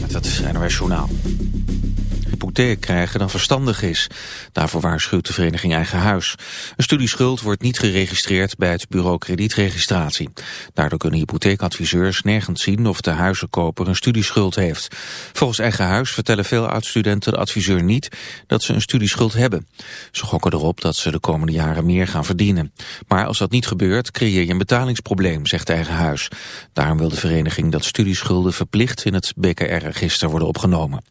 Met het NOS Journaal. Hypotheek krijgen dan verstandig is. Daarvoor waarschuwt de vereniging Eigen Huis. Een studieschuld wordt niet geregistreerd bij het bureau kredietregistratie. Daardoor kunnen hypotheekadviseurs nergens zien of de huizenkoper een studieschuld heeft. Volgens Eigen Huis vertellen veel oud-studenten de adviseur niet dat ze een studieschuld hebben. Ze gokken erop dat ze de komende jaren meer gaan verdienen. Maar als dat niet gebeurt, creëer je een betalingsprobleem, zegt Eigen Huis. Daarom wil de vereniging dat studieschulden verplicht in het BKR-register worden opgenomen.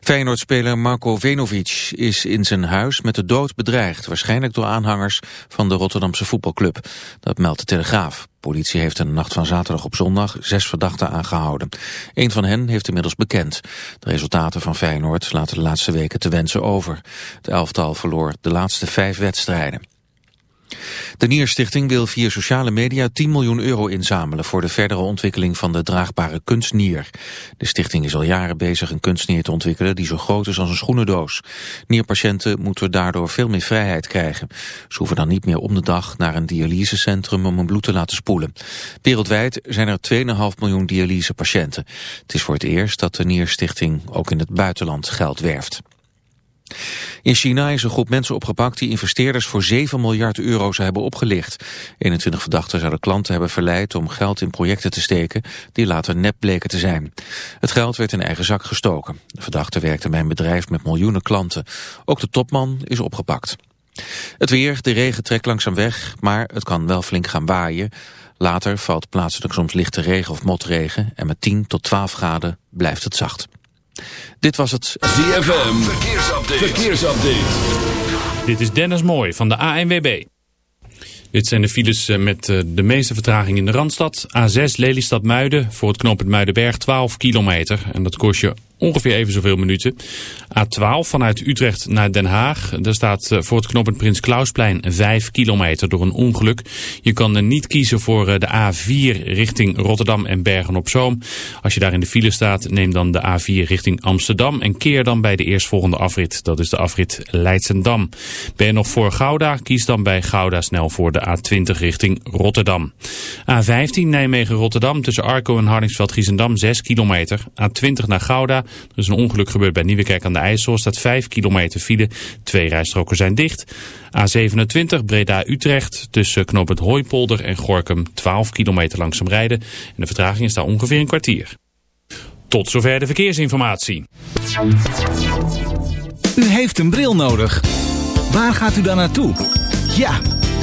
Feyenoordspeler Marco Venovic is in zijn huis met de dood bedreigd, waarschijnlijk door aanhangers van de Rotterdamse voetbalclub. Dat meldt de Telegraaf. Politie heeft de nacht van zaterdag op zondag zes verdachten aangehouden. Een van hen heeft inmiddels bekend. De resultaten van Feyenoord laten de laatste weken te wensen over. Het elftal verloor de laatste vijf wedstrijden. De Nierstichting wil via sociale media 10 miljoen euro inzamelen voor de verdere ontwikkeling van de draagbare kunstnier. De stichting is al jaren bezig een kunstnier te ontwikkelen die zo groot is als een schoenendoos. Nierpatiënten moeten daardoor veel meer vrijheid krijgen. Ze hoeven dan niet meer om de dag naar een dialysecentrum om hun bloed te laten spoelen. Wereldwijd zijn er 2,5 miljoen dialysepatiënten. Het is voor het eerst dat de Nierstichting ook in het buitenland geld werft. In China is een groep mensen opgepakt die investeerders voor 7 miljard euro zou hebben opgelicht. 21 verdachten zouden klanten hebben verleid om geld in projecten te steken die later nep bleken te zijn. Het geld werd in eigen zak gestoken. De verdachte werkte bij een bedrijf met miljoenen klanten. Ook de topman is opgepakt. Het weer, de regen trekt langzaam weg, maar het kan wel flink gaan waaien. Later valt plaatselijk soms lichte regen of motregen en met 10 tot 12 graden blijft het zacht. Dit was het ZFM Verkeersupdate. Verkeersupdate. Dit is Dennis Mooi van de ANWB. Dit zijn de files eh, met eh, de meeste vertraging in de Randstad. A6 Lelystad-Muiden voor het knooppunt Muidenberg 12 kilometer. En dat kost je ongeveer even zoveel minuten. A12 vanuit Utrecht naar Den Haag. Daar staat eh, voor het knooppunt Prins Klausplein 5 kilometer door een ongeluk. Je kan niet kiezen voor de A4 richting Rotterdam en Bergen-op-Zoom. Als je daar in de file staat, neem dan de A4 richting Amsterdam en keer dan bij de eerstvolgende afrit. Dat is de afrit Leidsendam. Ben je nog voor Gouda? Kies dan bij Gouda snel voor de A20 richting Rotterdam. A15 Nijmegen-Rotterdam tussen Arco en Hardingsveld-Giezendam 6 kilometer. A20 naar Gouda er is een ongeluk gebeurd bij Nieuwekerk aan de IJssel. staat 5 kilometer file. Twee rijstroken zijn dicht. A27 Breda-Utrecht tussen knooppunt Hooipolder en Gorkum 12 kilometer langzaam rijden. En de vertraging is daar ongeveer een kwartier. Tot zover de verkeersinformatie. U heeft een bril nodig. Waar gaat u dan naartoe? Ja,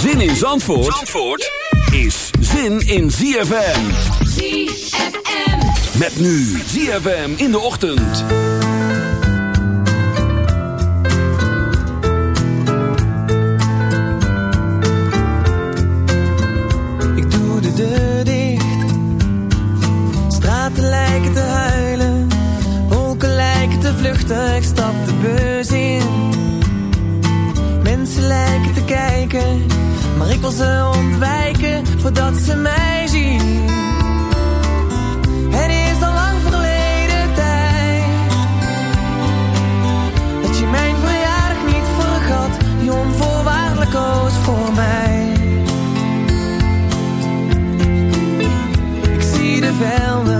Zin in Zandvoort, Zandvoort is zin in ZFM. ZFM. Met nu ZFM in de ochtend. Ik doe de deur dicht. Straten lijken te huilen. Wolken lijken te vluchten. Ik stap de bus in. Mensen lijken te kijken maar ik wil ze ontwijken voordat ze mij zien. Het is al lang verleden tijd dat je mijn verjaardag niet vergat, die onvoorwaardelijk koos voor mij. Ik zie de velden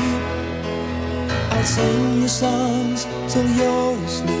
I'll sing you songs till you're asleep.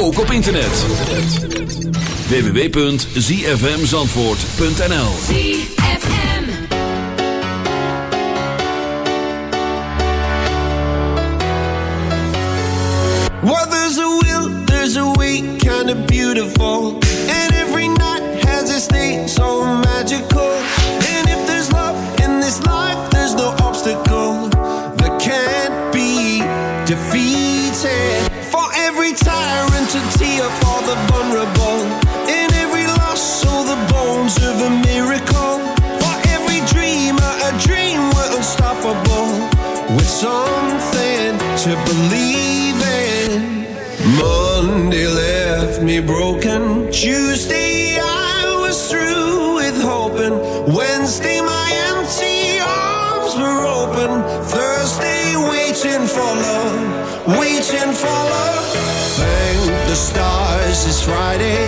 ook op internet. www.zfmzandvoort.nl there's a will, there's a way, kind of beautiful. And every night has its name, so Friday.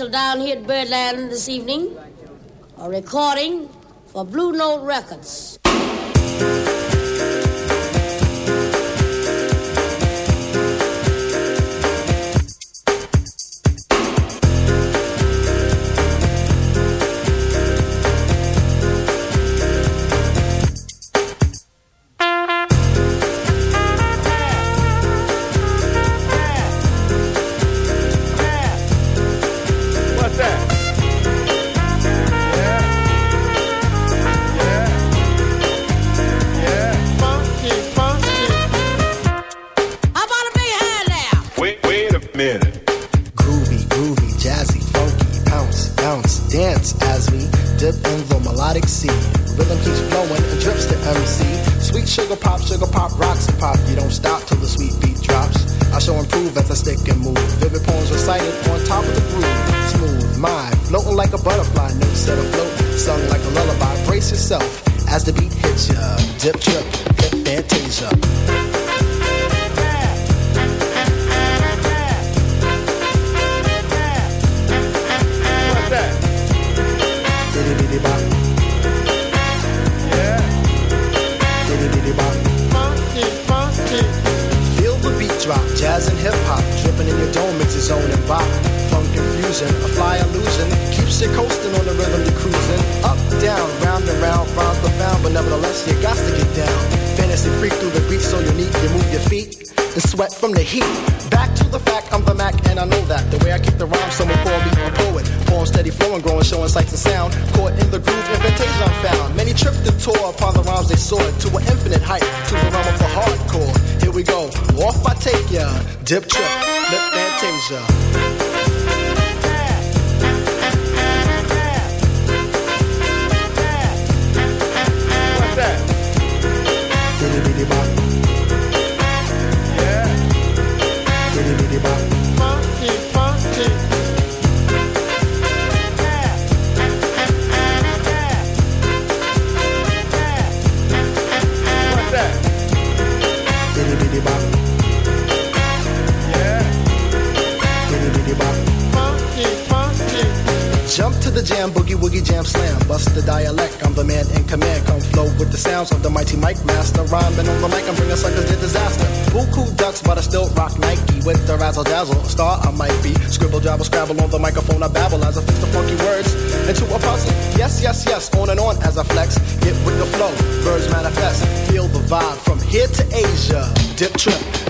special down here at Birdland this evening. razzle dazzle. A star I might be. Scribble, jabble, scrabble on the microphone. I babble as I fix the funky words into a puzzle. Yes, yes, yes. On and on as I flex. Get with the flow. Birds manifest. Feel the vibe from here to Asia. Dip trip